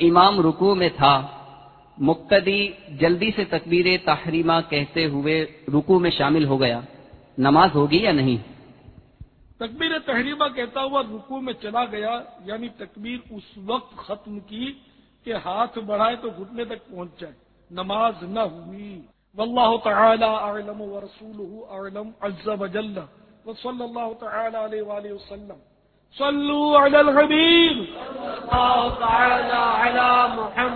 امام رکو میں تھا مقتدی جلدی سے تکبیر تحریمہ کہتے ہوئے رکو میں شامل ہو گیا۔ نماز ہوگی یا نہیں؟ تکبیر تحریمہ کہتا ہوا رکو میں چلا گیا یعنی تکبیر اس وقت ختم کی کہ ہاتھ بڑھائے تو گھٹنے تک پہنچ جائے۔ نماز نہ ہوئی۔ واللہ تعالی اعلم ورسولہ اعلم عز وجل۔ وصلی اللہ تعالی علیہ وآلہ وسلم۔ صلو علی الحبیب۔ صلی اللہ تعالی محمد